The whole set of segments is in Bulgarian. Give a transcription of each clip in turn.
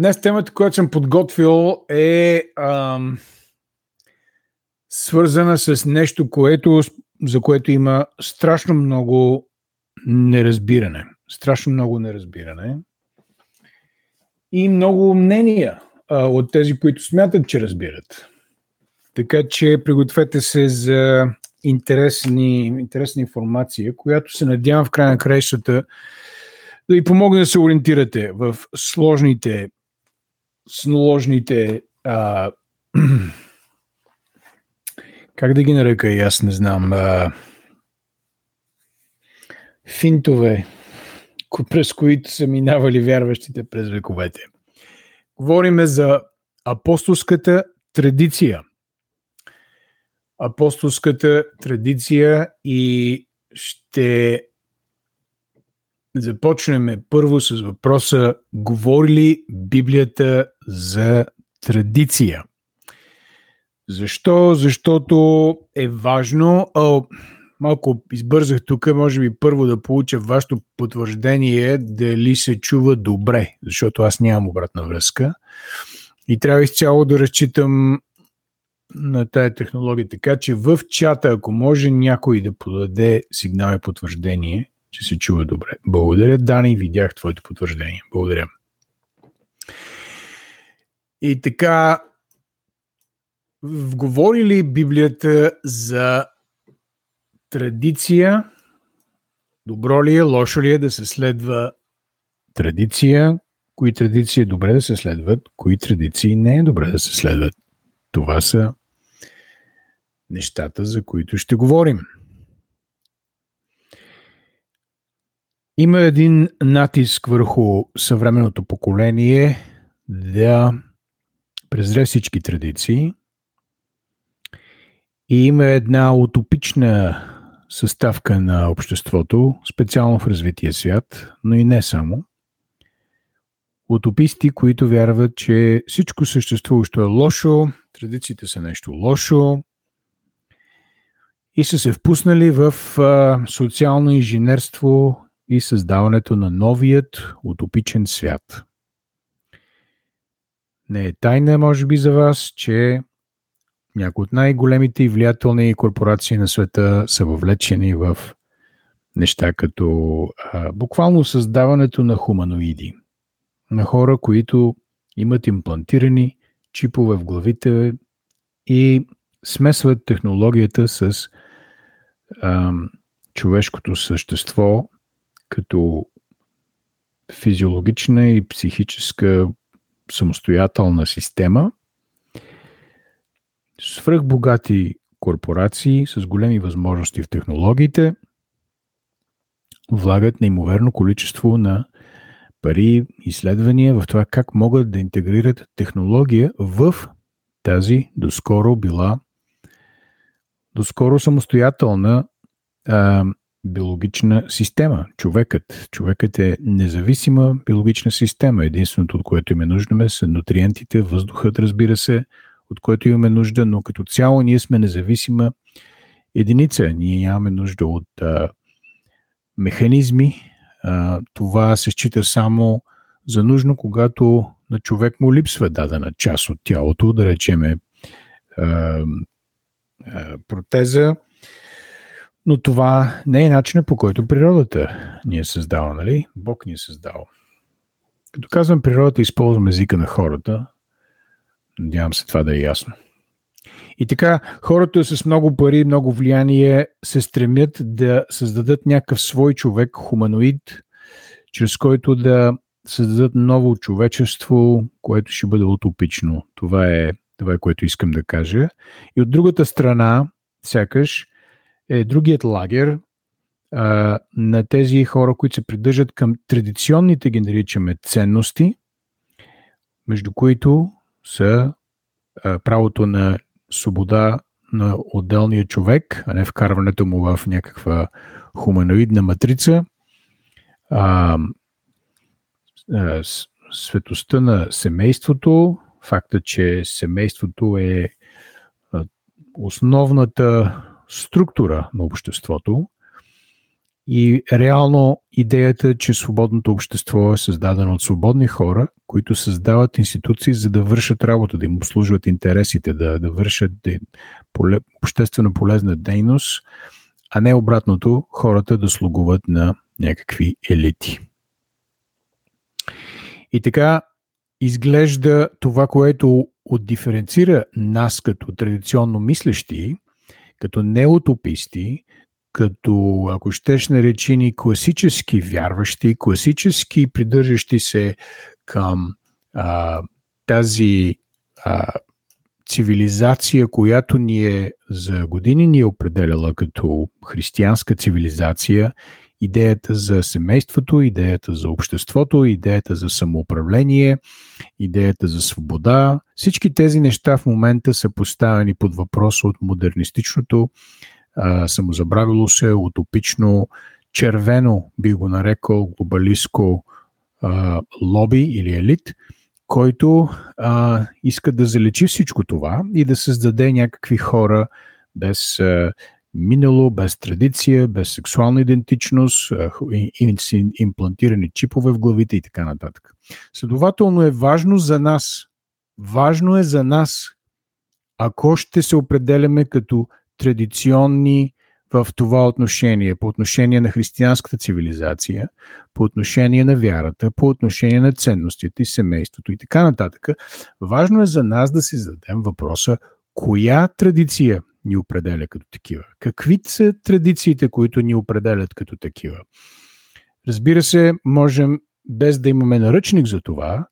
днес темата, която съм подготвил е ам, свързана с нещо, което, за което има страшно много неразбиране. Страшно много неразбиране. И много мнения а, от тези, които смятат, че разбират. Така че пригответе се за интересни, интересна информация, която се надявам в края на краищата да ви помогне да се ориентирате в сложните, сложните а, как да ги нарека аз не знам, а, финтове, през които са минавали вярващите през вековете. Говориме за апостолската традиция. Апостолската традиция и ще започнем първо с въпроса говори ли Библията за традиция? Защо? Защото е важно. О, малко избързах тук, може би първо да получа вашето потвърждение дали се чува добре, защото аз нямам обратна връзка. И трябва изцяло да разчитам на тая технология. Така че в чата, ако може някой да подаде сигнал и потвърждение, че се чува добре. Благодаря, Дани, видях твоето потвърждение. Благодаря. И така, говори ли Библията за традиция? Добро ли е, лошо ли е да се следва традиция? Кои традиции е добре да се следват? Кои традиции не е добре да се следват? Това са нещата, за които ще говорим. Има един натиск върху съвременното поколение да презре всички традиции и има една утопична съставка на обществото, специално в развития свят, но и не само. Утописти, които вярват, че всичко съществуващо е лошо, традициите са нещо лошо и са се впуснали в социално инженерство и създаването на новият утопичен свят. Не е тайна, може би, за вас, че някои от най-големите и влиятелни корпорации на света са въвлечени в неща като а, буквално създаването на хуманоиди. На хора, които имат имплантирани чипове в главите и смесват технологията с човешкото същество като физиологична и психическа самостоятелна система, свръхбогати корпорации с големи възможности в технологиите влагат неимоверно количество на пари, изследвания в това как могат да интегрират технология в тази доскоро била доскоро самостоятелна а, биологична система. Човекът. Човекът е независима биологична система. Единственото, от което имаме нужда, са нутриентите, въздухът, разбира се, от което имаме нужда, но като цяло ние сме независима единица. Ние нямаме нужда от а, механизми. А, това се счита само за нужно, когато на човек му липсва дадена част от тялото, да речеме протеза, но това не е начинът по който природата ни е създала, нали? Бог ни е създал. Като казвам природата, използвам езика на хората. Надявам се това да е ясно. И така, хората с много пари, много влияние се стремят да създадат някакъв свой човек, хуманоид, чрез който да създадат ново човечество, което ще бъде утопично. Това е, това е което искам да кажа. И от другата страна, сякаш, е другият лагер а, на тези хора, които се придържат към традиционните, ги наричаме, ценности, между които са а, правото на свобода на отделния човек, а не вкарването му в някаква хуманоидна матрица, а, а, светостта на семейството, факта, че семейството е основната структура на обществото и реално идеята, че свободното общество е създадено от свободни хора, които създават институции, за да вършат работа, да им обслужват интересите, да, да вършат да, поле, обществено полезна дейност, а не обратното, хората да слугуват на някакви елити. И така изглежда това, което отдиференцира нас като традиционно мислещи, като неутописти, като, ако щеш наречени класически вярващи, класически придържащи се към а, тази а, цивилизация, която ни е за години ни е определяла като християнска цивилизация, идеята за семейството, идеята за обществото, идеята за самоуправление, идеята за свобода. Всички тези неща в момента са поставени под въпрос от модернистичното, самозабравило се, утопично, червено, би го нарекал, глобалистко лоби или елит, който а, иска да залечи всичко това и да създаде някакви хора без а, минало, без традиция, без сексуална идентичност, имплантирани чипове в главите и така нататък. Следователно е важно за нас, важно е за нас, ако ще се определяме като традиционни в това отношение, по отношение на християнската цивилизация, по отношение на вярата, по отношение на ценностите и семейството и така нататък. Важно е за нас да си зададем въпроса, коя традиция ни определя като такива? Какви са традициите, които ни определят като такива? Разбира се, можем, без да имаме наръчник за това,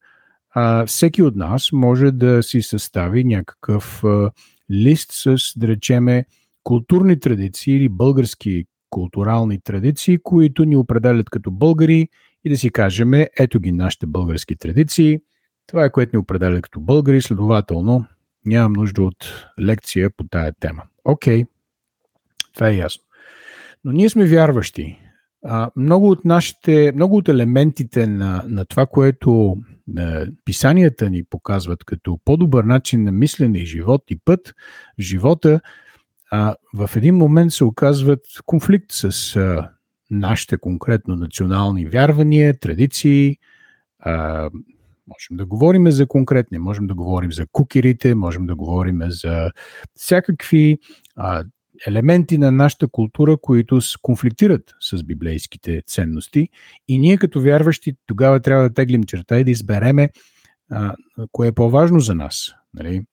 а, всеки от нас може да си състави някакъв а, лист с, да речеме, културни традиции или български културални традиции, които ни определят като българи и да си кажем, ето ги нашите български традиции, това е което ни определя като българи, следователно нямам нужда от лекция по тая тема. Окей, okay. това е ясно. Но ние сме вярващи. А, много от нашите, много от елементите на, на това, което на писанията ни показват като по-добър начин на мислене и живот и път в живота, а, в един момент се оказват конфликт с а, нашите конкретно национални вярвания, традиции, а, Можем да говорим за конкретни, можем да говорим за кукерите, можем да говорим за всякакви а, елементи на нашата култура, които конфликтират с библейските ценности. И ние като вярващи тогава трябва да теглим черта и да избереме а, кое е по-важно за нас. Нали?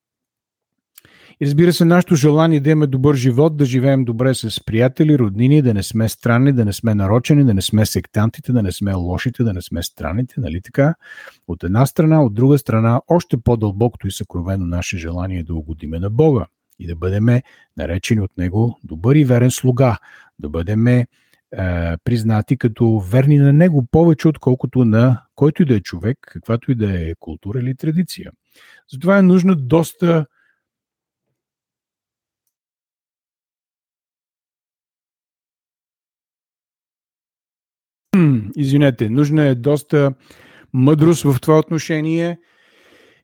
И разбира се, нашето желание да имаме добър живот, да живеем добре с приятели, роднини, да не сме странни, да не сме нарочени, да не сме сектантите, да не сме лошите, да не сме страните, нали така? От една страна, от друга страна, още по-дълбокото и съкровено наше желание е да угодиме на Бога и да бъдем наречени от Него добър и верен слуга, да бъдем е, признати като верни на Него повече, отколкото на който и да е човек, каквато и да е култура или традиция. Затова е нужно доста извинете, нужна е доста мъдрост в това отношение.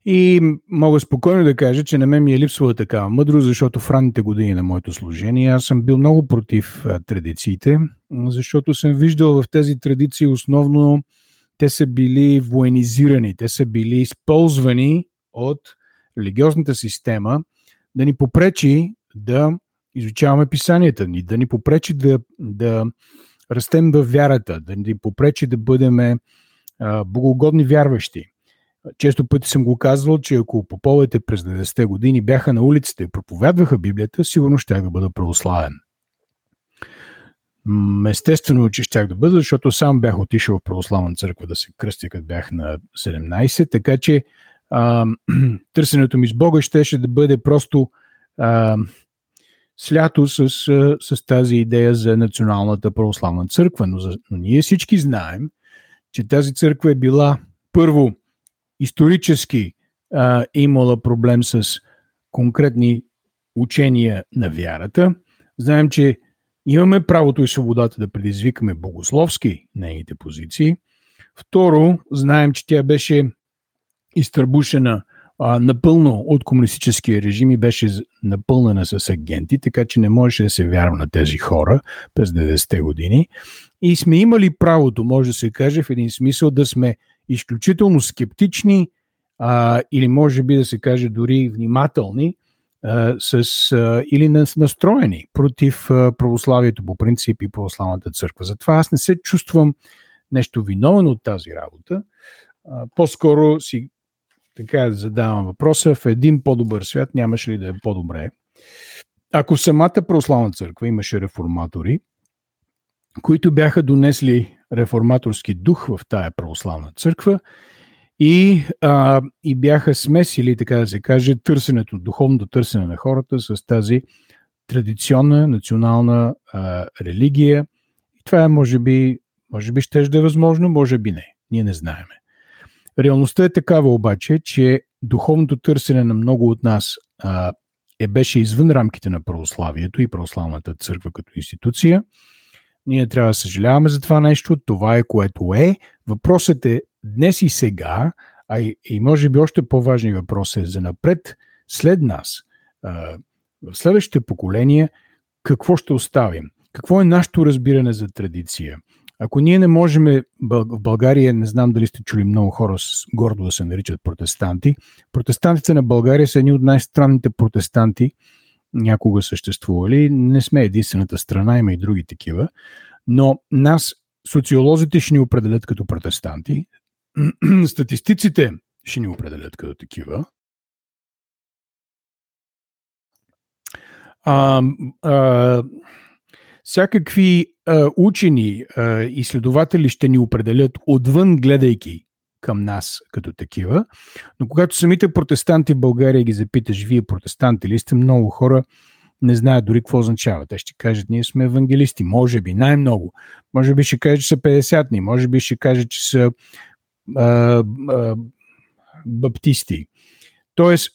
И мога спокойно да кажа, че на мен ми е липсвала такава мъдрост, защото в ранните години на моето служение аз съм бил много против традициите, защото съм виждал в тези традиции основно те са били военизирани, те са били използвани от религиозната система да ни попречи да изучаваме писанията ни, да ни попречи да, да растем в вярата, да ни попречи да бъдем богоугодни вярващи. Често пъти съм го казвал, че ако поповете през 90-те години бяха на улицата и проповядваха Библията, сигурно ще да бъда православен. Естествено, че щях да бъда, защото сам бях отишъл в православна църква да се кръстя, като бях на 17, така че а, търсенето ми с Бога щеше да бъде просто а, слято с, с тази идея за Националната православна църква. Но, за, но ние всички знаем, че тази църква е била първо исторически а, имала проблем с конкретни учения на вярата. Знаем, че имаме правото и свободата да предизвикаме богословски нейните позиции. Второ, знаем, че тя беше изтърбушена а, напълно от комунистическия режим и беше напълнена с агенти, така че не можеше да се вярва на тези хора през 90-те години. И сме имали правото, може да се каже, в един смисъл да сме изключително скептични а, или може би да се каже дори внимателни а, с, а, или настроени против а, православието по принцип и православната църква. Затова аз не се чувствам нещо виновен от тази работа. А, по-скоро си така задавам въпроса, в един по-добър свят нямаше ли да е по-добре? Ако самата православна църква имаше реформатори, които бяха донесли реформаторски дух в тая православна църква и, а, и бяха смесили, така да се каже, търсенето, духовното търсене на хората с тази традиционна национална а, религия. И това е, може би, може би ще е възможно, може би не. Ние не знаеме. Реалността е такава обаче, че духовното търсене на много от нас а, е беше извън рамките на православието и православната църква като институция. Ние трябва да съжаляваме за това нещо. Това е което е. Въпросът е днес и сега, а и, и може би още по-важни въпрос е за напред, след нас, а, в следващите поколения, какво ще оставим? Какво е нашето разбиране за традиция? Ако ние не можем, в България, не знам дали сте чули много хора с гордо да се наричат протестанти, протестантите на България са едни от най-странните протестанти, някога съществували. Не сме единствената страна, има и други такива. Но нас социолозите ще ни определят като протестанти, статистиците ще ни определят като такива. А, а, всякакви учени, изследователи ще ни определят отвън, гледайки към нас като такива. Но когато самите протестанти в България ги запиташ, вие протестанти ли сте, много хора не знаят дори какво означава. Те ще кажат, ние сме евангелисти, може би, най-много. Може би ще кажат, че са 50-ни, може би ще кажат, че са а, а, баптисти. Тоест,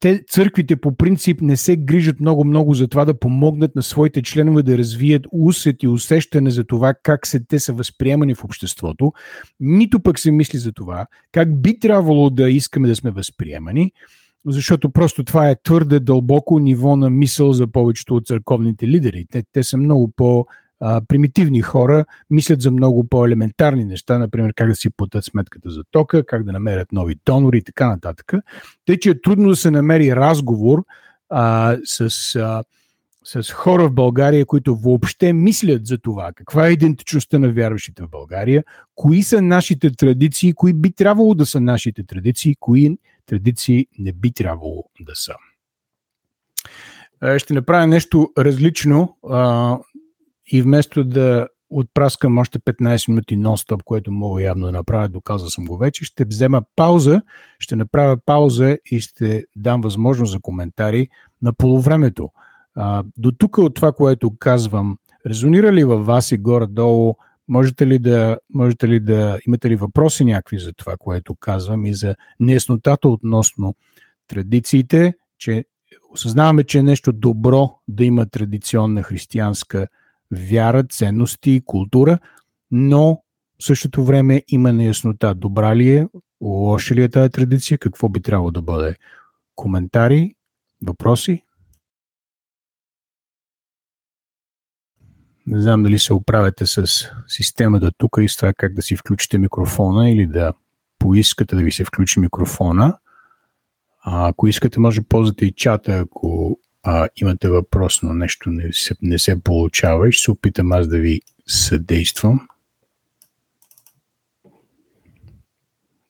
те, църквите по принцип не се грижат много-много за това да помогнат на своите членове да развият усет и усещане за това как се, те са възприемани в обществото, нито пък се мисли за това как би трябвало да искаме да сме възприемани, защото просто това е твърде дълбоко ниво на мисъл за повечето от църковните лидери. Те, те са много по- а, примитивни хора мислят за много по-елементарни неща, например как да си платят сметката за тока, как да намерят нови донори и така нататък. Тъй, че е трудно да се намери разговор а, с, а, с хора в България, които въобще мислят за това, каква е идентичността на вярващите в България, кои са нашите традиции, кои би трябвало да са нашите традиции, кои традиции не би трябвало да са. Ще направя нещо различно и вместо да отпраскам още 15 минути нон-стоп, което мога явно да направя, доказал съм го вече, ще взема пауза, ще направя пауза и ще дам възможност за коментари на полувремето. А, до тук от това, което казвам, резонира ли във вас и горе-долу, можете ли, да, можете ли да имате ли въпроси някакви за това, което казвам и за неяснотата относно традициите, че осъзнаваме, че е нещо добро да има традиционна християнска вяра, ценности култура, но в същото време има неяснота. Добра ли е, лоша ли е тази традиция, какво би трябвало да бъде? Коментари, въпроси? Не знам дали се оправяте с системата тук и с това как да си включите микрофона или да поискате да ви се включи микрофона. А, ако искате, може да ползвате и чата, ако а, имате въпрос, но нещо не се, не се получава и ще се опитам аз да ви съдействам.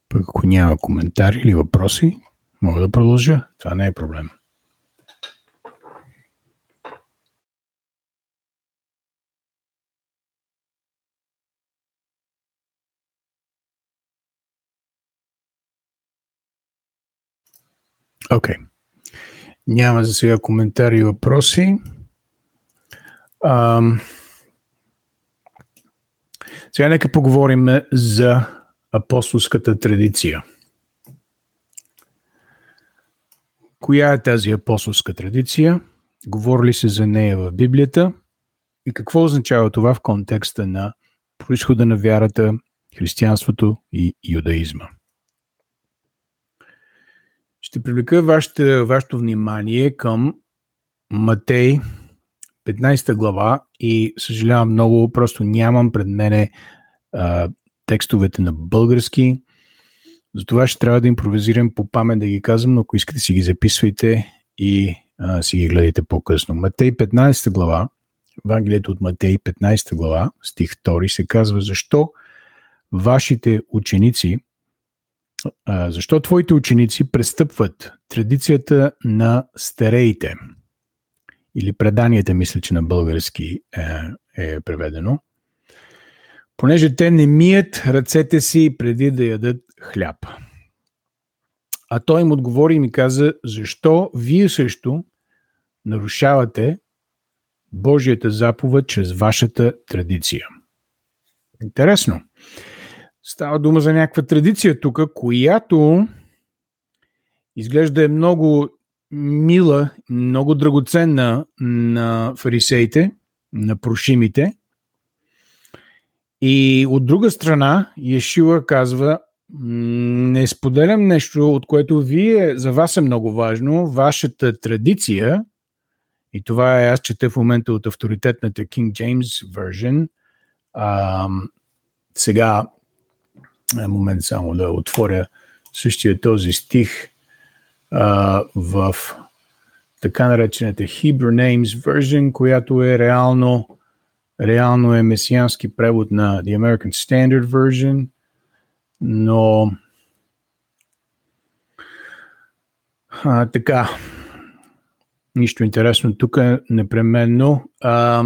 Пък ако няма коментари или въпроси, мога да продължа. Това не е проблем. Okay. Няма за сега коментари и въпроси. А, сега нека поговорим за апостолската традиция. Коя е тази апостолска традиция? Говори ли се за нея в Библията? И какво означава това в контекста на происхода на вярата, християнството и юдаизма? Ще привлека вашето, вашето внимание към Матей 15 глава и съжалявам много, просто нямам пред мене а, текстовете на български. Затова ще трябва да импровизирам по памет да ги казвам, но ако искате си ги записвайте и а, си ги гледайте по-късно. Матей 15 глава, Евангелието от Матей 15 глава, стих 2 се казва защо вашите ученици, защо твоите ученици престъпват традицията на стареите или преданията, мисля, че на български е, е преведено, понеже те не мият ръцете си преди да ядат хляб. А той им отговори и ми каза, защо вие също нарушавате Божията заповед чрез вашата традиция. Интересно. Става дума за някаква традиция тук, която изглежда е много мила, много драгоценна на фарисеите, на прошимите. И от друга страна, Ешила казва, не споделям нещо, от което вие, за вас е много важно, вашата традиция, и това е, аз чета в момента от авторитетната King James Version, а, сега, момент само да отворя същия този стих а, в така наречената Hebrew Names Version, която е реално, реално е месиански превод на The American Standard Version, но а, така, нищо интересно тук е непременно. А,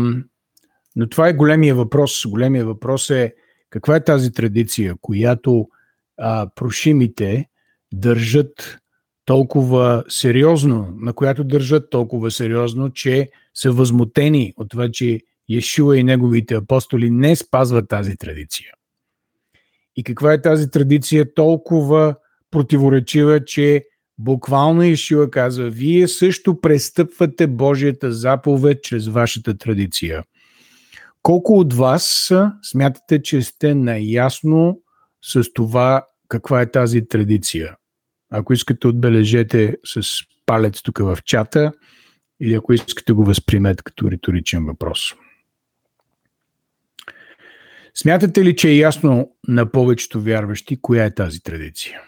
но това е големия въпрос. Големия въпрос е каква е тази традиция, която а, прошимите държат толкова сериозно, на която държат толкова сериозно, че са възмутени от това, че Йешуа и неговите апостоли не спазват тази традиция. И каква е тази традиция толкова противоречива, че буквално Ишила казва, вие също престъпвате Божията заповед чрез вашата традиция. Колко от вас смятате, че сте наясно с това каква е тази традиция? Ако искате, отбележете с палец тук в чата или ако искате го възприемете като риторичен въпрос. Смятате ли, че е ясно на повечето вярващи коя е тази традиция?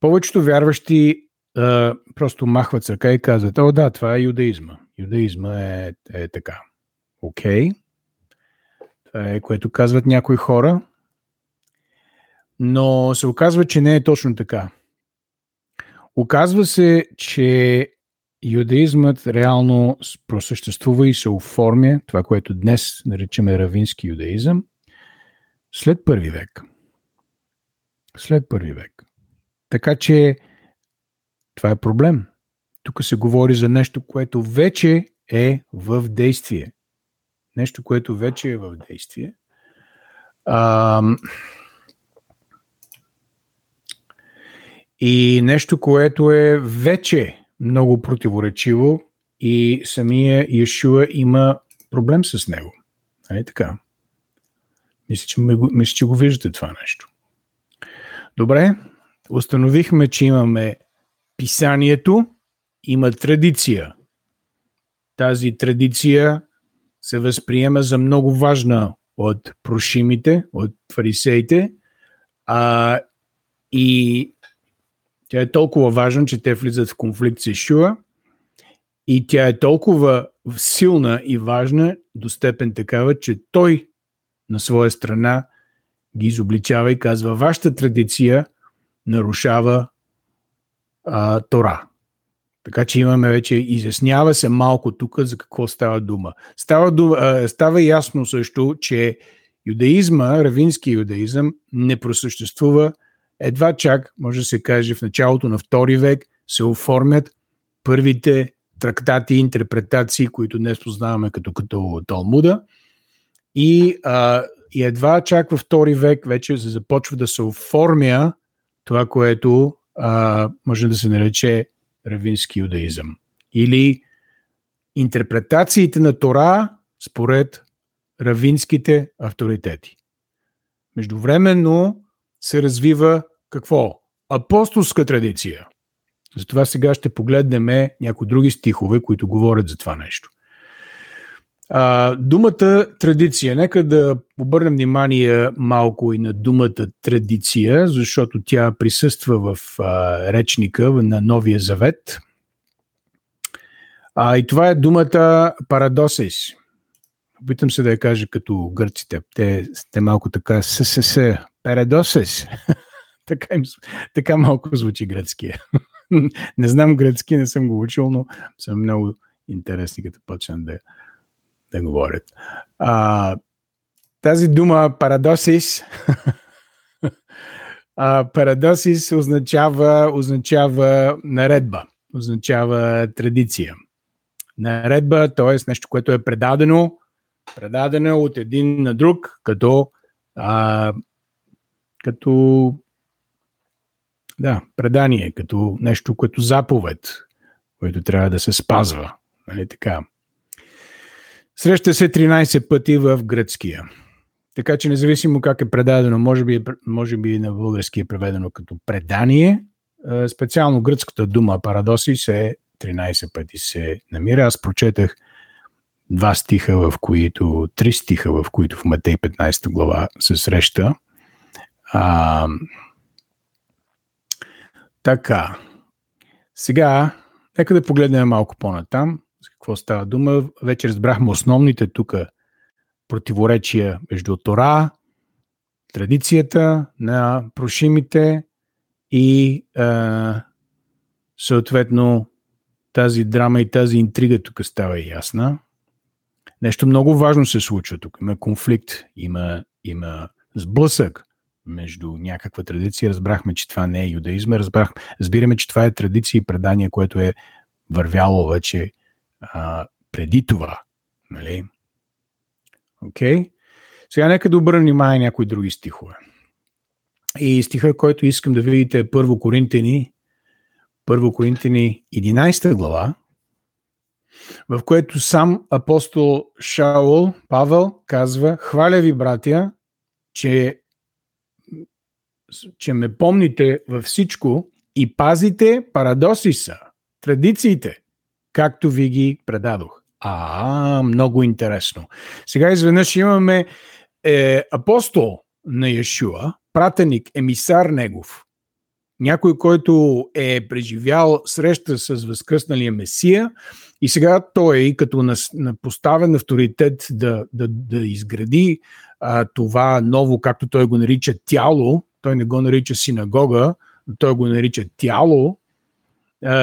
Повечето вярващи а, просто махват ръка и казват, о да, това е юдаизма. Юдаизма е, е така. Окей. Okay. Това е което казват някои хора. Но се оказва, че не е точно така. Оказва се, че юдаизмът реално просъществува и се оформя, това, което днес наричаме равински юдаизъм, след първи век. След първи век. Така че това е проблем. Тук се говори за нещо, което вече е в действие. Нещо, което вече е в действие. А, и нещо, което е вече много противоречиво и самия Иешуа има проблем с него. Нали така? Мисля, че, мисля, че го виждате това нещо. Добре, установихме, че имаме писанието, има традиция. Тази традиция се възприема за много важна от прошимите, от фарисеите, а, и тя е толкова важна, че те влизат в конфликт с Ишуа и тя е толкова силна и важна до степен такава, че той на своя страна ги изобличава и казва, вашата традиция нарушава а, Тора. Така че имаме вече, изяснява се малко тук за какво става дума. Става, става ясно също, че юдаизма, равински юдаизъм, не просъществува едва чак, може да се каже, в началото на втори век се оформят първите трактати и интерпретации, които днес познаваме като, като Талмуда. И, а, и едва чак във втори век вече се започва да се оформя това, което а, може да се нарече равински юдаизъм. Или интерпретациите на Тора според равинските авторитети. Междувременно се развива какво? апостолска традиция. Затова сега ще погледнем някои други стихове, които говорят за това нещо. А, думата традиция. Нека да обърнем внимание малко и на думата традиция, защото тя присъства в а, речника на Новия Завет. А, и това е думата парадосис. Опитам се да я кажа като гърците. Те, те малко така ССС, парадосис. така, им, така малко звучи гръцкия. не знам гръцки, не съм го учил, но съм много интересни, като почнем да, да говорят. А, тази дума парадосис а, парадосис означава, означава наредба, означава традиция. Наредба, т.е. нещо, което е предадено, предадено от един на друг, като, а, като да, предание, като нещо, като заповед, което трябва да се спазва. Нали така? Среща се 13 пъти в гръцкия. Така че независимо как е предадено, може би, може би на български е преведено като предание, специално гръцката дума парадоси се 13 пъти се намира. Аз прочетах два стиха, в които, три стиха, в които в Матей 15 глава се среща. А, така. Сега, нека да погледнем малко по-натам. За какво става дума? Вече разбрахме основните тук противоречия между Тора, традицията на прошимите и е, съответно тази драма и тази интрига тук става ясна. Нещо много важно се случва тук. Има конфликт, има, има сблъсък между някаква традиция. Разбрахме, че това не е юдаизма. Разбрах, разбираме, че това е традиция и предание, което е вървяло вече а, преди това. Нали? Okay? Сега нека да обърнем внимание някои други стихове. И стиха, който искам да видите е Първо Коринтини, Първо Коринтини 11 глава, в което сам апостол Шаул, Павел, казва, хваля ви, братя, че че ме помните във всичко и пазите парадосиса, традициите, както ви ги предадох. А, много интересно. Сега изведнъж имаме е, апостол на Яшуа, пратеник, емисар негов, някой, който е преживял среща с възкръсналия Месия и сега той, като на, на поставен авторитет да, да, да изгради а, това ново, както той го нарича, тяло, той не го нарича синагога, той го нарича тяло,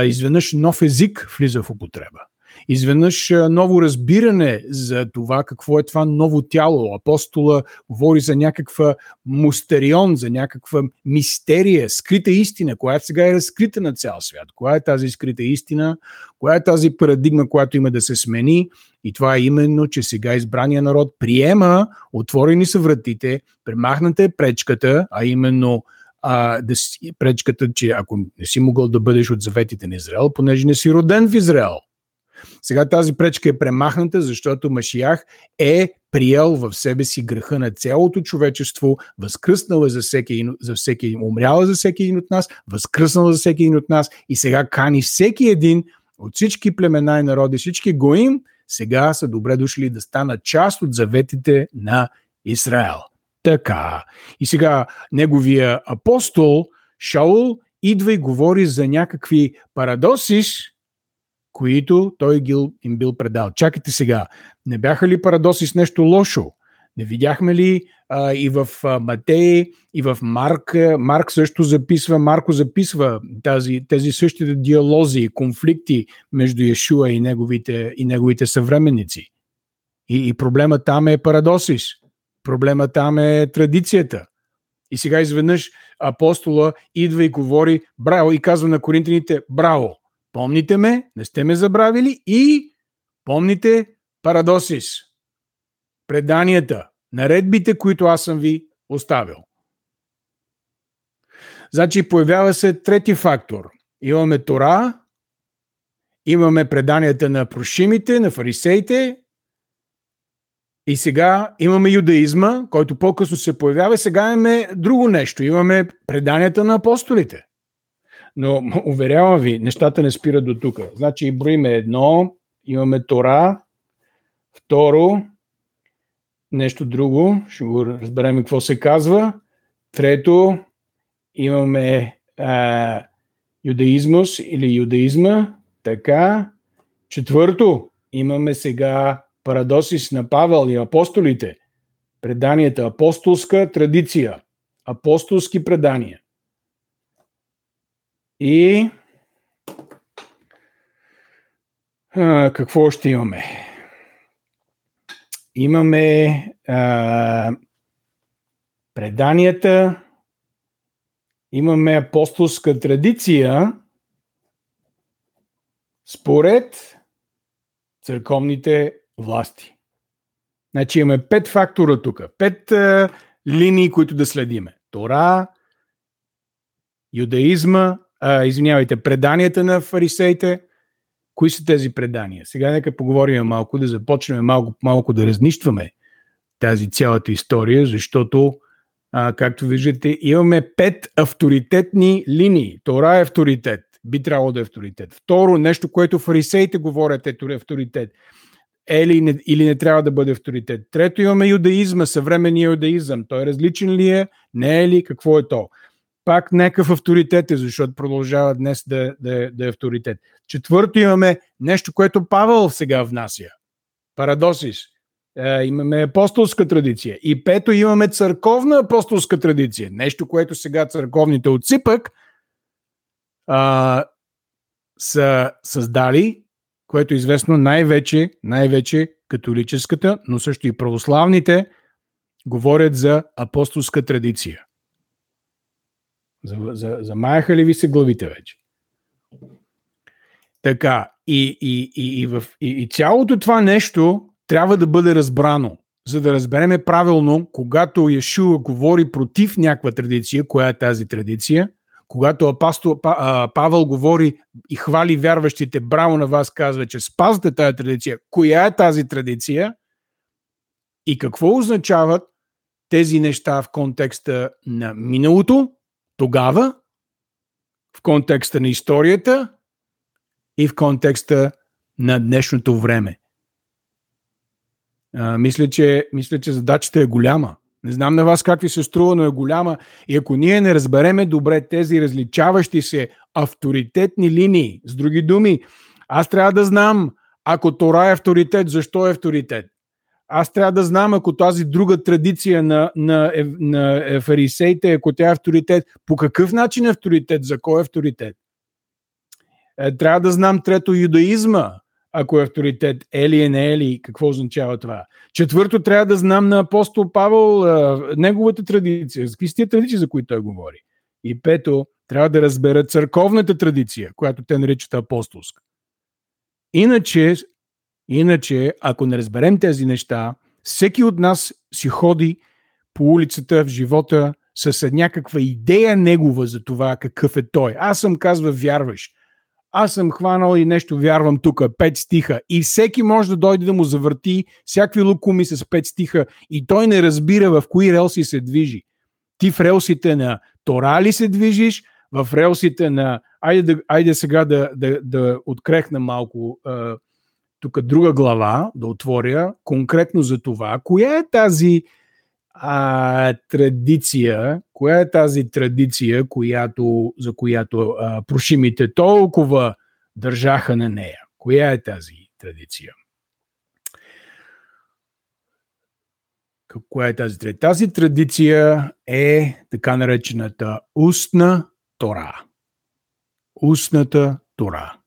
изведнъж нов език влиза в употреба. Изведнъж ново разбиране за това какво е това ново тяло. Апостола говори за някаква мустерион, за някаква мистерия, скрита истина, която сега е разкрита на цял свят. Коя е тази скрита истина? Коя е тази парадигма, която има да се смени? И това е именно, че сега избрания народ приема, отворени са вратите, премахната е пречката, а именно а, да си, пречката, че ако не си могъл да бъдеш от заветите на Израел, понеже не си роден в Израел. Сега тази пречка е премахната, защото Машиях е приел в себе си греха на цялото човечество, възкръснал е за всеки, за всеки умрял е за всеки един от нас, възкръснал е за всеки един от нас и сега кани всеки един от всички племена и народи, всички гоим, сега са добре дошли да станат част от заветите на Израел. Така. И сега неговия апостол Шаул идва и говори за някакви парадосис, които той им бил предал. Чакайте сега, не бяха ли парадоси с нещо лошо? Не видяхме ли а, и в а, Матей, и в Марк, Марк също записва, Марко записва тази, тези същите диалози, конфликти между Йешуа и неговите, и неговите съвременници. И, и проблема там е парадосис. Проблема там е традицията. И сега изведнъж апостола идва и говори браво и казва на коринтините браво. Помните ме, не сте ме забравили и помните парадосис. Преданията, наредбите, които аз съм ви оставил. Значи появява се трети фактор. Имаме Тора, имаме преданията на прошимите, на фарисеите и сега имаме юдаизма, който по-късно се появява. Сега имаме друго нещо. Имаме преданията на апостолите. Но уверявам ви, нещата не спират до тук. Значи броиме едно, имаме Тора, второ, нещо друго, ще го разберем какво се казва. Трето, имаме а, юдаизмус или юдаизма, така. Четвърто, имаме сега парадосис на Павел и апостолите, преданията, апостолска традиция, апостолски предания. И а, какво ще имаме? Имаме а, преданията, имаме апостолска традиция, според църковните власти. Значи имаме пет фактора тук, пет а, линии, които да следиме. Тора, юдаизма, а, извинявайте, преданията на фарисеите. Кои са тези предания? Сега нека поговорим малко, да започнем малко, малко да разнищваме тази цялата история, защото, а, както виждате, имаме пет авторитетни линии. Тора е авторитет. Би трябвало да е авторитет. Второ, нещо, което фарисеите говорят е авторитет. Е ли не, или не трябва да бъде авторитет. Трето, имаме юдаизма, съвременния юдаизъм. Той различен ли е? Не е ли? Какво е то? пак някакъв авторитет е, защото продължава днес да, да, да е авторитет. Четвърто имаме нещо, което Павел сега внася. Парадосис. Е, имаме апостолска традиция. И пето имаме църковна апостолска традиция. Нещо, което сега църковните отци пък а, са създали, което е известно най-вече, най-вече католическата, но също и православните говорят за апостолска традиция. За, за, замаяха ли ви се главите вече? Така, и, и, и, и, в, и, и цялото това нещо трябва да бъде разбрано, за да разбереме правилно, когато Яшуа говори против някаква традиция, коя е тази традиция, когато апостол, Павел говори и хвали вярващите, браво на вас, казва, че спазвате тази традиция, коя е тази традиция и какво означават тези неща в контекста на миналото тогава, в контекста на историята и в контекста на днешното време. А, мисля, че, мисля, че задачата е голяма. Не знам на вас как ви се струва, но е голяма. И ако ние не разбереме добре тези различаващи се авторитетни линии, с други думи, аз трябва да знам, ако Тора е авторитет, защо е авторитет? аз трябва да знам, ако тази друга традиция на, на, на фарисеите, ако тя е авторитет, по какъв начин е авторитет, за кой е авторитет? Е, трябва да знам трето юдаизма, ако е авторитет, ели е не ели, какво означава това. Четвърто, трябва да знам на апостол Павел неговата традиция, какви са традиции, за които той говори. И пето, трябва да разбера църковната традиция, която те наричат апостолска. Иначе Иначе, ако не разберем тези неща, всеки от нас си ходи по улицата в живота с някаква идея негова за това какъв е той. Аз съм, казва, вярваш. Аз съм хванал и нещо вярвам тук, пет стиха. И всеки може да дойде да му завърти всякакви лукуми с пет стиха и той не разбира в кои релси се движи. Ти в релсите на Тора ли се движиш, в релсите на... Айде, да, айде сега да, да, да открехна малко тук друга глава да отворя конкретно за това, коя е тази а, традиция, коя е тази традиция, която, за която а, прошимите толкова държаха на нея? Коя е тази традиция? Коя е тази традиция? Тази традиция е така наречената устна Тора. Устната Тора.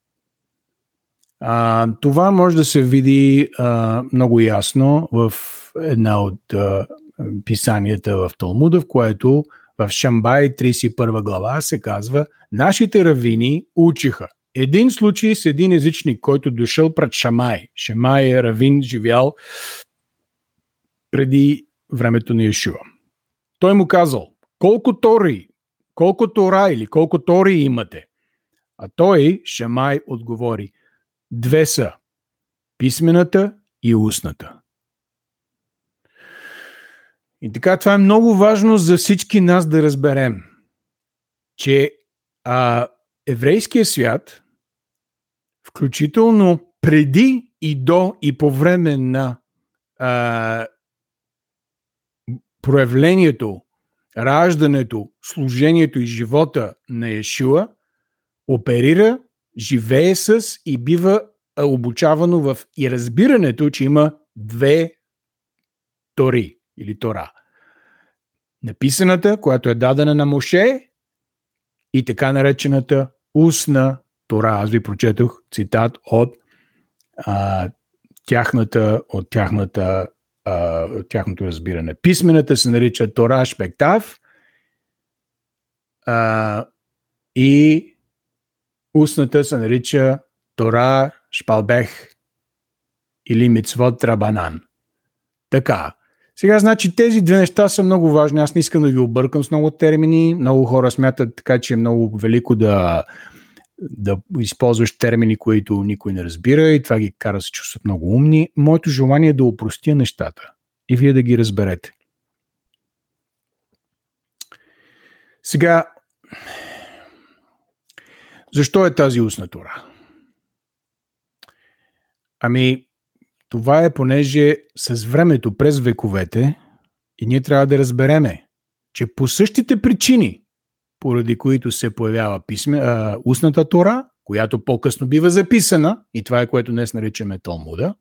А, това може да се види а, много ясно в една от а, писанията в Талмуда, в което в Шамбай 31 глава се казва Нашите равини учиха. Един случай с един езичник, който дошъл пред Шамай. Шамай е равин, живял преди времето на Иешуа. Той му казал, колко тори, колко тора или колко тори имате? А той, Шамай, отговори, Две са писмената и устната. И така, това е много важно за всички нас да разберем, че а, еврейския свят, включително преди и до и по време на а, проявлението, раждането, служението и живота на Ешуа, оперира, живее с и бива обучавано в и разбирането, че има две тори или тора. Написаната, която е дадена на Моше и така наречената устна тора. Аз ви прочетох цитат от а, тяхната, от тяхната, от тяхното разбиране. Писмената се нарича Тора Шпектав а, и устната се нарича Тора Шпалбех или Мицвод Трабанан. Така. Сега, значи, тези две неща са много важни. Аз не искам да ви объркам с много термини. Много хора смятат така, че е много велико да, да използваш термини, които никой не разбира и това ги кара се чувстват много умни. Моето желание е да упростя нещата и вие да ги разберете. Сега, защо е тази устна тура? Ами, това е понеже с времето, през вековете, и ние трябва да разбереме, че по същите причини, поради които се появява писме, а, устната Тора, която по-късно бива записана, и това е което днес наричаме Талмуда,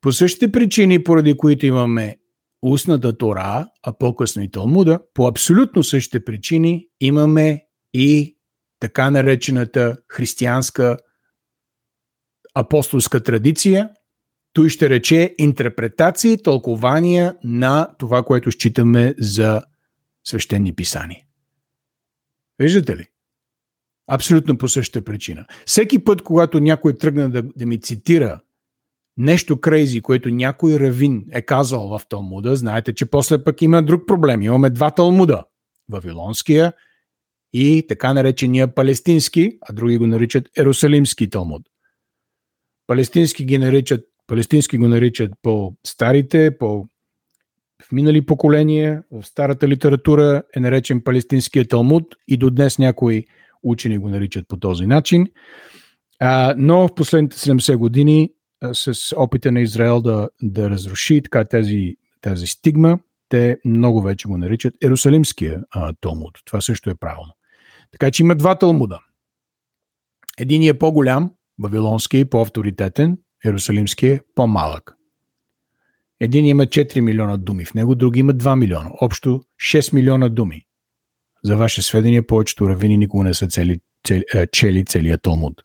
по същите причини, поради които имаме устната Тора, а по-късно и Талмуда, по абсолютно същите причини имаме и така наречената християнска апостолска традиция, той ще рече интерпретации, тълкования на това, което считаме за свещени писания. Виждате ли? Абсолютно по същата причина. Всеки път, когато някой тръгне да, да ми цитира нещо крейзи, което някой равин е казал в Талмуда, знаете, че после пък има друг проблем. Имаме два Талмуда. Вавилонския и така наречения палестински, а други го наричат Ерусалимски Талмуд. Палестински ги наричат, палестински го наричат по старите, по в минали поколения, в старата литература е наречен палестинския Талмуд и до днес някои учени го наричат по този начин. А, но в последните 70 години а, с опита на Израел да, да разруши така тази, тази стигма, те много вече го наричат Ерусалимския а, Талмуд. Това също е правилно. Така че има два Талмуда. Един е по-голям, Вавилонския е по-авторитетен, Иерусалимския е по-малък. Един има 4 милиона думи в него, други има 2 милиона. Общо 6 милиона думи. За ваше сведение, повечето равини никога не са цели, цели, чели целият Талмуд.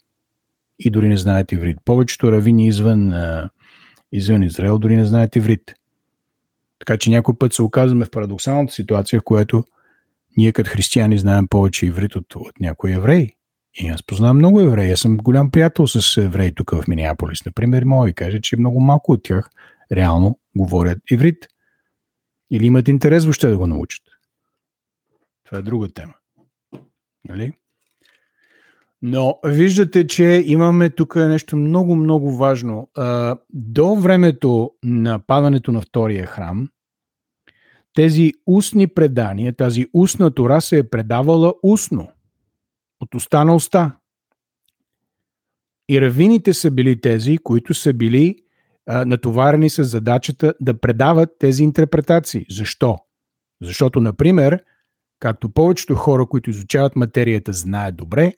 И дори не знаят иврит. Повечето равини извън, извън Израел дори не знаят иврит. Така че някой път се оказваме в парадоксалната ситуация, в която ние като християни знаем повече иврит от, от някои евреи. И аз познавам много евреи. Аз съм голям приятел с евреи тук в Миниаполис. Например, мога ви кажа, че много малко от тях реално говорят иврит. Или имат интерес въобще да го научат. Това е друга тема. Нали? Но виждате, че имаме тук нещо много, много важно. До времето на падането на втория храм, тези устни предания, тази устна тора се е предавала устно от уста на уста. И равините са били тези, които са били а, натоварени с задачата да предават тези интерпретации. Защо? Защото, например, както повечето хора, които изучават материята, знаят добре,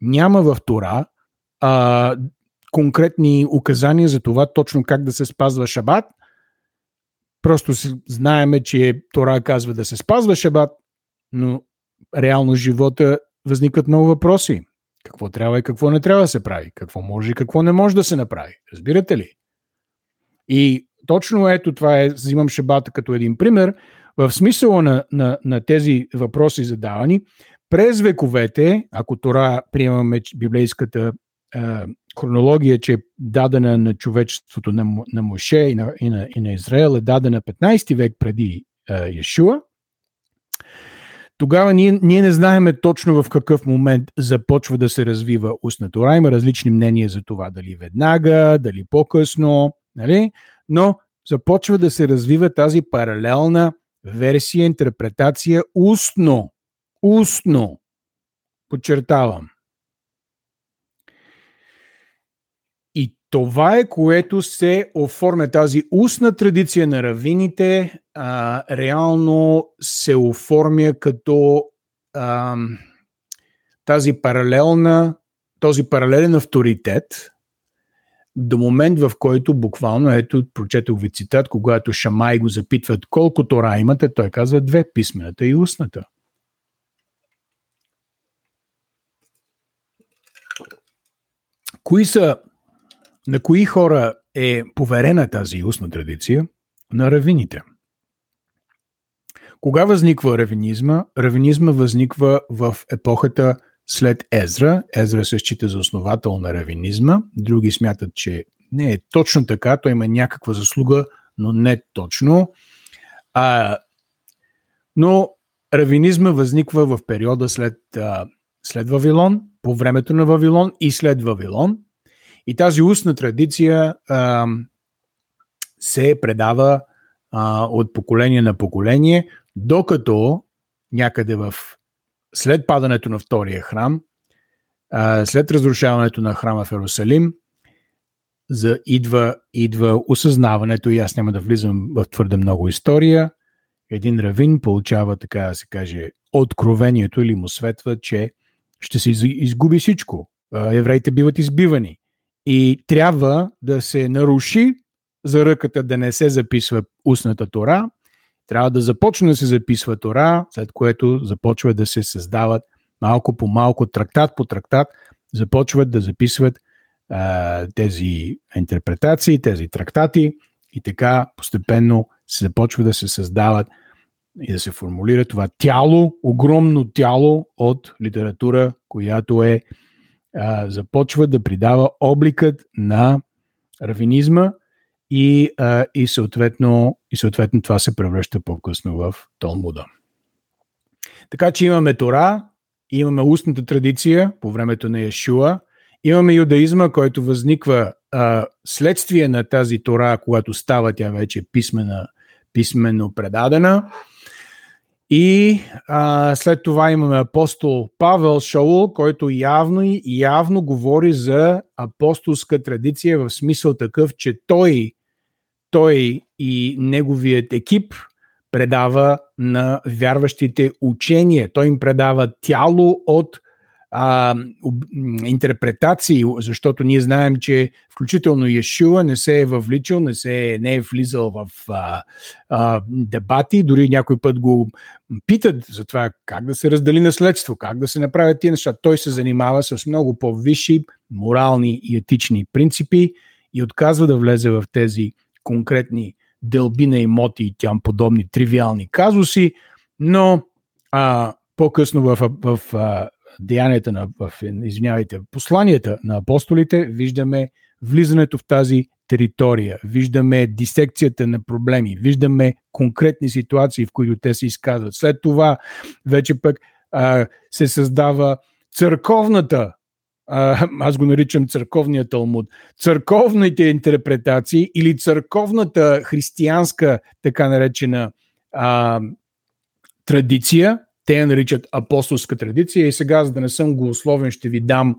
няма в Тора а, конкретни указания за това точно как да се спазва шабат. Просто знаеме, че Тора казва да се спазва шабат, но реално живота възникват много въпроси. Какво трябва и какво не трябва да се прави? Какво може и какво не може да се направи? Разбирате ли? И точно ето това е, взимам шабата като един пример, в смисъла на, на, на тези въпроси задавани, през вековете, ако Тора приемаме библейската е, хронология, че е дадена на човечеството на, на Моше и на, и, на, и на Израел, е дадена 15 век преди е, Йешуа, тогава ние, ние не знаеме точно в какъв момент започва да се развива устна Тора. Има различни мнения за това, дали веднага, дали по-късно, нали? но започва да се развива тази паралелна версия, интерпретация устно. Устно. подчертавам. И това е което се оформя. Тази устна традиция на равините а, реално се оформя като а, тази паралелна, този паралелен авторитет до момент, в който буквално, ето, прочетох ви цитат, когато Шамай го запитват колко тора имате, той казва две, писмената и устната. Кои са, на кои хора е поверена тази устна традиция? На равините. Кога възниква равинизма? Равинизма възниква в епохата след Езра. Езра се счита за основател на равинизма. Други смятат, че не е точно така. Той има някаква заслуга, но не точно. А, но равинизма възниква в периода след, а, след Вавилон, по времето на Вавилон и след Вавилон. И тази устна традиция а, се предава а, от поколение на поколение, докато някъде в след падането на втория храм, а, след разрушаването на храма в Иерусалим, за, идва, идва осъзнаването, и аз няма да влизам в твърде много история. Един равин получава, така да се каже, откровението или му светва, че ще се изгуби всичко. Евреите биват избивани. И трябва да се наруши за ръката да не се записва устната Тора, трябва да започне да се записва Тора, след което започва да се създават малко по малко, трактат по трактат, започват да записват а, тези интерпретации, тези трактати. И така постепенно се започва да се създават и да се формулира това тяло, огромно тяло от литература, която е започва да придава обликът на равинизма и, а, и, съответно, и съответно това се превръща по-късно в Талмуда. Така че имаме Тора, имаме устната традиция по времето на Яшуа, имаме юдаизма, който възниква а, следствие на тази Тора, когато става тя вече писмена, писменно предадена. И а, след това имаме апостол Павел Шаул, който явно и явно говори за апостолска традиция в смисъл такъв, че той той и неговият екип предава на вярващите учение. Той им предава тяло от а, интерпретации, защото ние знаем, че включително Яшуа не се е въвличал, не, се, не е влизал в а, а, дебати, дори някой път го питат за това как да се раздели наследство, как да се направят тия неща. Той се занимава с много по-висши морални и етични принципи и отказва да влезе в тези конкретни дълби на имоти и тям подобни тривиални казуси, но а, по-късно в, в, в деянията на, в, извинявайте, посланията на апостолите виждаме влизането в тази територия, виждаме дисекцията на проблеми, виждаме конкретни ситуации, в които те се изказват. След това вече пък а, се създава църковната аз го наричам църковния талмуд, църковните интерпретации или църковната християнска, така наречена а, традиция, те я наричат апостолска традиция и сега, за да не съм голословен, ще ви дам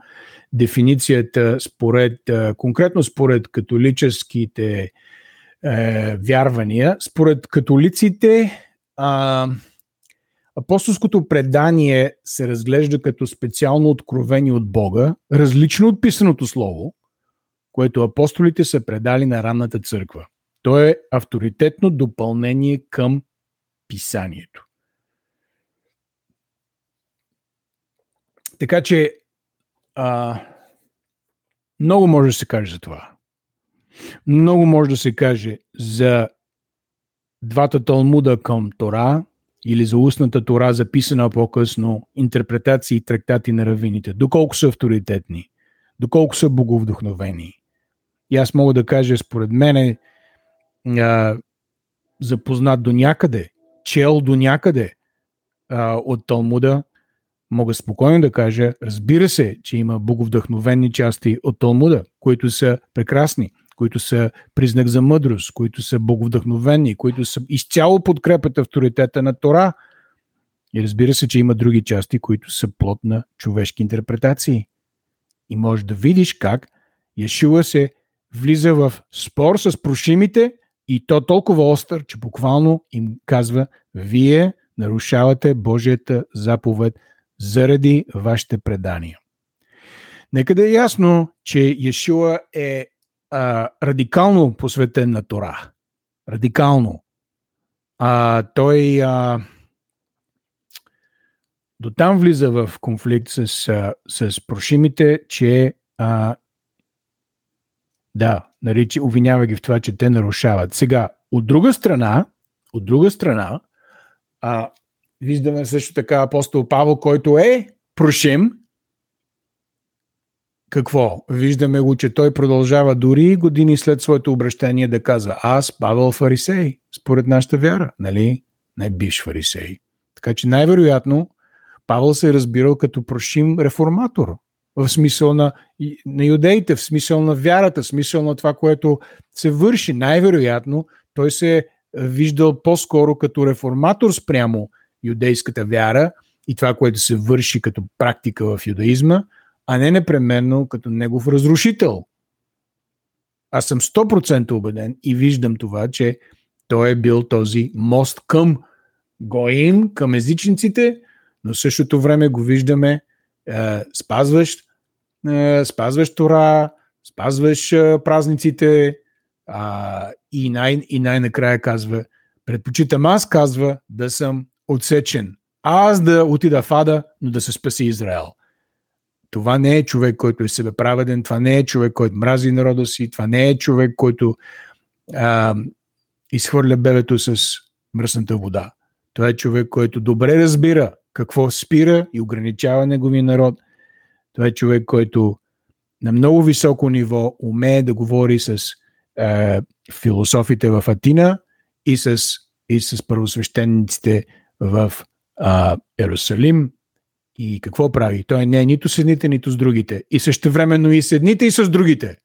дефиницията според, конкретно според католическите е, вярвания. Според католиците а, Апостолското предание се разглежда като специално откровение от Бога, различно от писаното слово, което апостолите са предали на ранната църква. То е авторитетно допълнение към писанието. Така че а, много може да се каже за това. Много може да се каже за двата Талмуда към Тора, или за устната Тора, записана по-късно, интерпретации и трактати на равините, доколко са авторитетни, доколко са боговдохновени. И аз мога да кажа, според мен, а, запознат до някъде, чел до някъде а, от Талмуда, мога спокойно да кажа, разбира се, че има боговдъхновени части от Талмуда, които са прекрасни които са признак за мъдрост, които са боговдъхновени, които са изцяло подкрепят авторитета на Тора. И разбира се, че има други части, които са плод на човешки интерпретации. И може да видиш как Яшуа се влиза в спор с прошимите и то толкова остър, че буквално им казва, вие нарушавате Божията заповед заради вашите предания. Нека да е ясно, че Яшуа е а, радикално посветен на Тора. Радикално. А, той а, до там влиза в конфликт с, с прошимите, че а, да, наричи, обвинява ги в това, че те нарушават. Сега, от друга страна, от друга страна, а, виждаме също така апостол Павел, който е прошим. Какво? Виждаме го, че той продължава дори години след своето обращение да казва аз, Павел фарисей, според нашата вяра, нали? Не биш фарисей. Така че най-вероятно Павел се е разбирал като прошим реформатор, в смисъл на, на юдеите, в смисъл на вярата, в смисъл на това, което се върши. Най-вероятно той се е виждал по-скоро като реформатор спрямо юдейската вяра и това, което се върши като практика в юдаизма, а не непременно като негов разрушител. Аз съм 100% убеден и виждам това, че той е бил този мост към Гоим, към езичниците, но същото време го виждаме е, спазващ, е, спазващ Тора, спазваш е, празниците а, и, най- и най-накрая казва, предпочитам аз, казва, да съм отсечен. Аз да отида в Ада, но да се спаси Израел. Това не е човек, който е себеправеден, това не е човек, който мрази народа си, това не е човек, който а, изхвърля бебето с мръсната вода. Това е човек, който добре разбира какво спира и ограничава неговия народ. Това е човек, който на много високо ниво умее да говори с е, философите в Атина и с, и с първосвещениците в е, Иерусалим. И какво прави? Той не е нито с едните, нито с другите. И също времено и с едните, и с другите.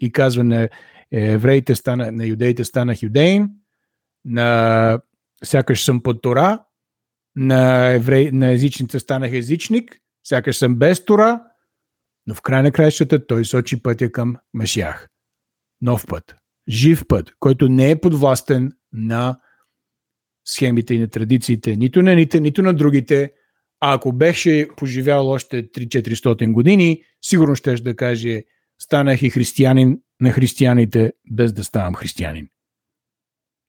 И казва на евреите, стана, на юдеите станах юдеин, на сякаш съм под Тора, на, еврей, на езичните станах езичник, сякаш съм без Тора, но в край на краищата той сочи пътя към Машях. Нов път. Жив път, който не е подвластен на схемите и на традициите, нито на ните, нито на другите. А ако беше поживял още 3-400 години, сигурно ще да каже станах и християнин на християните, без да ставам християнин.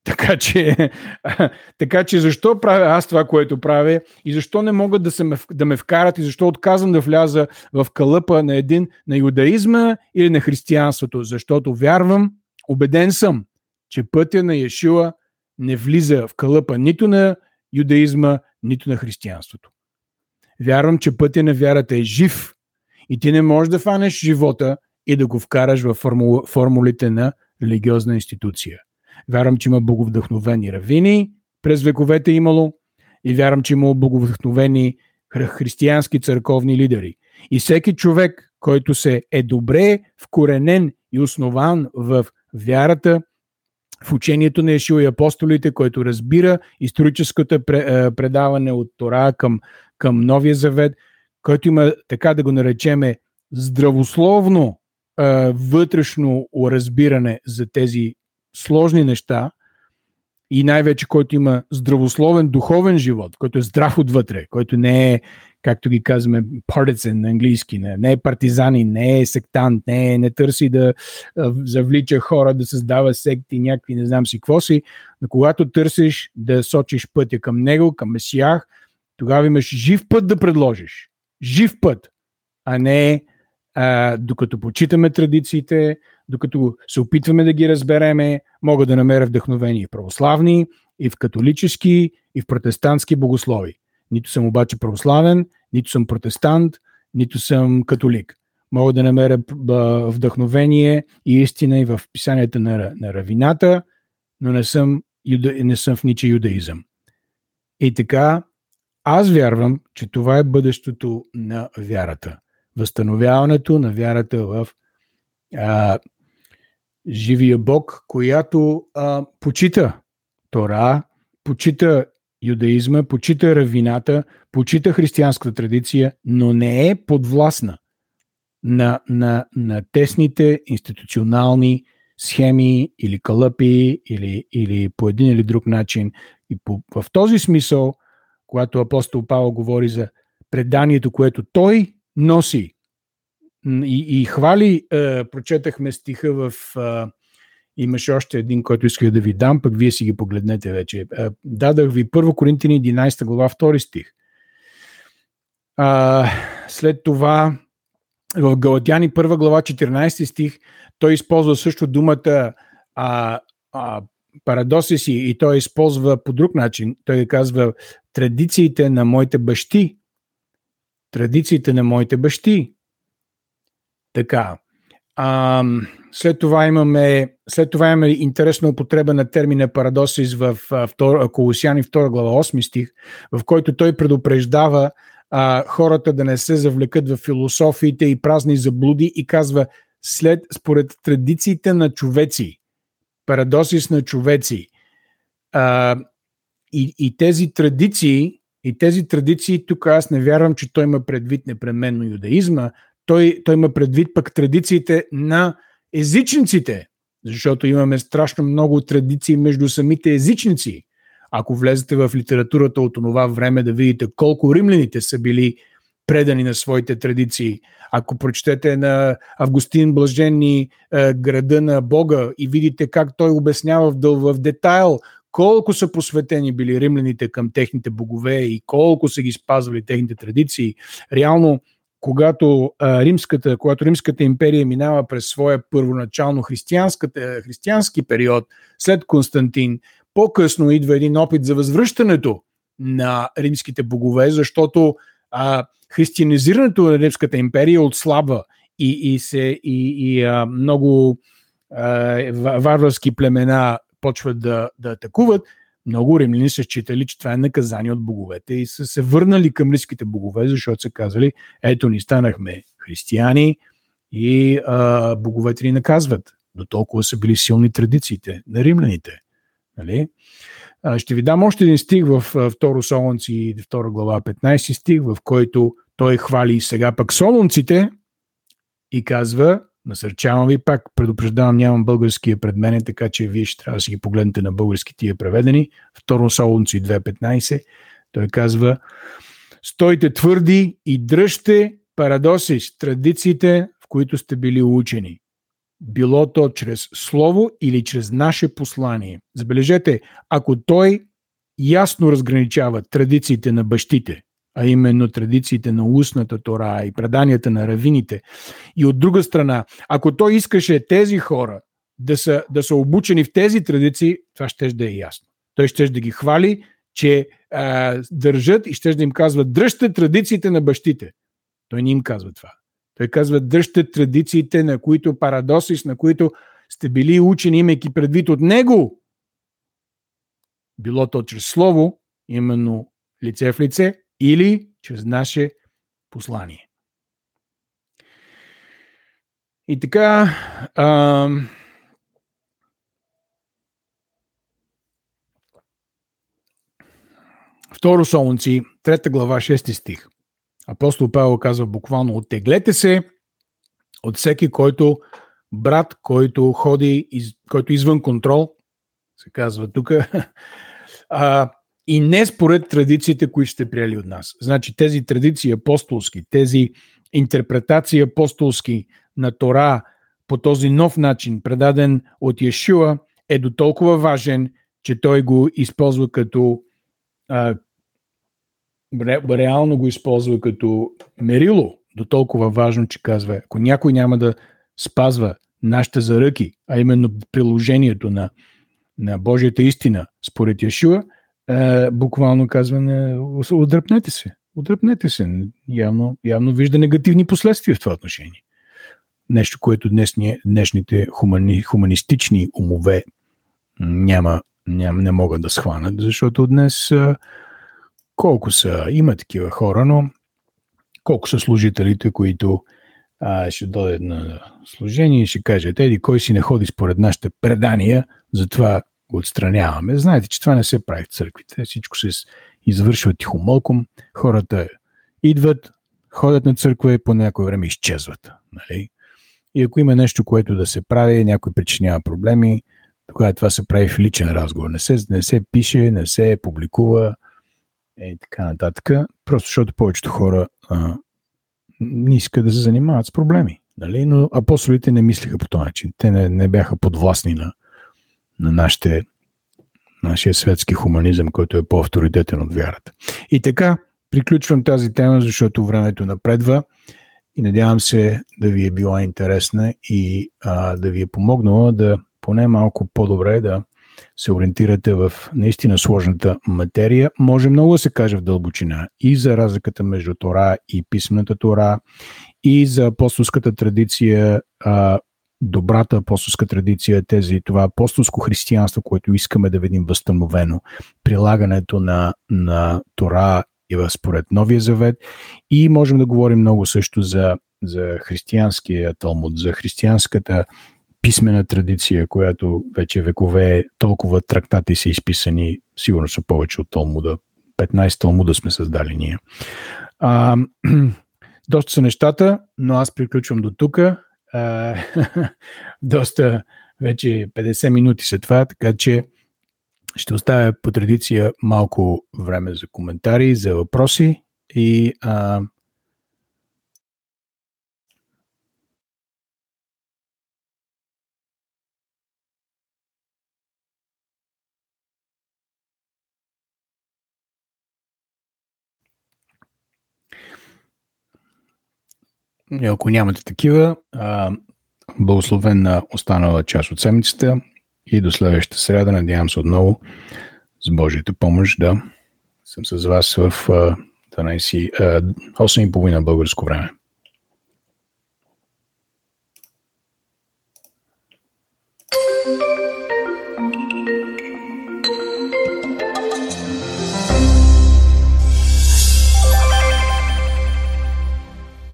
Така че, така че защо правя аз това, което правя и защо не могат да, се ме, да ме вкарат и защо отказвам да вляза в кълъпа на един на юдаизма или на християнството? Защото вярвам, убеден съм, че пътя на Яшила не влиза в кълъпа нито на юдаизма, нито на християнството. Вярвам, че пътя на вярата е жив и ти не можеш да фанеш живота и да го вкараш в формулите на религиозна институция. Вярвам, че има боговдъхновени равини, през вековете имало, и вярвам, че има боговдъхновени християнски църковни лидери. И всеки човек, който се е добре вкоренен и основан в вярата, в учението на Ешил и апостолите, който разбира историческото предаване от Тора към, към Новия Завет, който има, така да го наречеме, здравословно вътрешно разбиране за тези сложни неща и най-вече който има здравословен духовен живот, който е здрав отвътре, който не е, както ги казваме, partisan на английски, не, не е партизани, не е сектант, не, е, не търси да завлича хора, да създава секти, някакви не знам си какво си, но когато търсиш да сочиш пътя към него, към Месиях, тогава имаш жив път да предложиш. Жив път, а не а, докато почитаме традициите, докато се опитваме да ги разбереме, мога да намеря вдъхновение и православни, и в католически, и в протестантски богослови. Нито съм обаче православен, нито съм протестант, нито съм католик. Мога да намеря вдъхновение и истина и в писанията на, на равината, но не съм, не съм в ниче юдаизъм. И така, аз вярвам, че това е бъдещето на вярата. Възстановяването на вярата в а, живия Бог, която а, почита Тора, почита юдаизма, почита равината, почита християнската традиция, но не е подвластна на, на, на тесните институционални схеми или кълъпи или, или по един или друг начин. И по, в този смисъл, когато апостол Павел говори за преданието, което той носи и, и хвали, е, прочетахме стиха в е, Имаше още един, който исках да ви дам, пък вие си ги погледнете вече. Дадах ви 1 Коринтини 11 глава 2 стих. А, след това в Галатяни 1 глава 14 стих той използва също думата а, а, парадосиси и той използва по друг начин. Той казва традициите на моите бащи. Традициите на моите бащи. Така. А, след това имаме, след това имаме интересна употреба на термина парадосис в Колосяни 2 глава 8 стих, в който той предупреждава а, хората да не се завлекат в философиите и празни заблуди и казва след, според традициите на човеци, парадосис на човеци. А, и, и тези традиции, и тези традиции, тук аз не вярвам, че той има предвид непременно юдаизма, той, той има предвид пък традициите на езичниците, защото имаме страшно много традиции между самите езичници. Ако влезете в литературата от това време да видите колко римляните са били предани на своите традиции. Ако прочетете на Августин Блаженни е, града на Бога и видите как той обяснява в, в детайл колко са посветени били римляните към техните богове и колко са ги спазвали техните традиции, реално когато, а, римската, когато Римската империя минава през своя първоначално християнски период след Константин, по-късно идва един опит за възвръщането на римските богове, защото а, християнизирането на Римската империя отслабва и, и, се, и, и а, много а, варварски племена почват да, да атакуват, много римляни са считали, че това е наказание от боговете и са се върнали към риските богове, защото са казали, ето ни станахме християни и а, боговете ни наказват. До толкова са били силни традициите на римляните. Нали? А, ще ви дам още един стих в 2 Солонци, 2 глава, 15 стих, в който той хвали сега пък солонците и казва, Насърчавам ви пак, предупреждавам, нямам българския пред мене, така че вие ще трябва да си ги погледнете на български тия преведени. Второ Солунци 2.15. Той казва, стойте твърди и дръжте парадоси с традициите, в които сте били учени. Било то чрез слово или чрез наше послание. Забележете, ако той ясно разграничава традициите на бащите, а именно традициите на устната Тора и преданията на равините. И от друга страна, ако той искаше тези хора да са, да са обучени в тези традиции, това ще да е ясно. Той ще да ги хвали, че а, държат и ще да им казва, дръжте традициите на бащите. Той не им казва това. Той казва, дръжте традициите, на които парадосис, на които сте били учени, имайки предвид от него. Било то чрез слово, именно лице в лице, или чрез наше послание. И така, а, Второ Солунци, трета глава, 6 стих. Апостол Павел казва буквално оттеглете се от всеки, който брат, който ходи, из, който извън контрол, се казва тук, и не според традициите, които сте приели от нас. Значи тези традиции апостолски, тези интерпретации апостолски на Тора по този нов начин, предаден от Йешуа, е до толкова важен, че той го използва като а, реално го използва като мерило, до толкова важно, че казва, ако някой няма да спазва нашите заръки, а именно приложението на, на Божията истина според Яшуа, е, буквално казване, отдръпнете се. Отдръпнете се. Явно, явно вижда негативни последствия в това отношение. Нещо, което днес, днешните хумани, хуманистични умове няма, няма, не могат да схванат, защото днес колко са, има такива хора, но колко са служителите, които а, ще дойдат на служение и ще кажат, еди, кой си не ходи според нашите предания, затова отстраняваме. Знаете, че това не се прави в църквите. Всичко се извършва тихомълком. Хората идват, ходят на църква и по някое време изчезват. Нали? И ако има нещо, което да се прави, някой причинява проблеми, тогава това се прави в личен разговор. Не се, не се пише, не се публикува и така нататък. Просто защото повечето хора а, не искат да се занимават с проблеми. Нали? Но апостолите не мислиха по този начин. Те не, не бяха подвластни на, на нашите, нашия светски хуманизъм, който е по-авторитетен от вярата. И така, приключвам тази тема, защото времето напредва и надявам се да ви е била интересна и а, да ви е помогнала да поне малко по-добре да се ориентирате в наистина сложната материя. Може много да се каже в дълбочина и за разликата между Тора и писмената Тора, и за апостолската традиция, добрата апостолска традиция, тези, това апостолско християнство, което искаме да видим възстановено, прилагането на, на Тора и според Новия Завет. И можем да говорим много също за, за християнския Талмуд, за християнската писмена традиция, която вече векове толкова трактати са изписани, сигурно са повече от Талмуда. 15 Талмуда сме създали ние. А, доста са нещата, но аз приключвам до тук. доста вече 50 минути след това, така че ще оставя по традиция малко време за коментари, за въпроси и а, И ако нямате такива, благословена останала част от седмицата и до следващата среда. Надявам се отново с Божията помощ да съм с вас в 12, 8.30 българско време.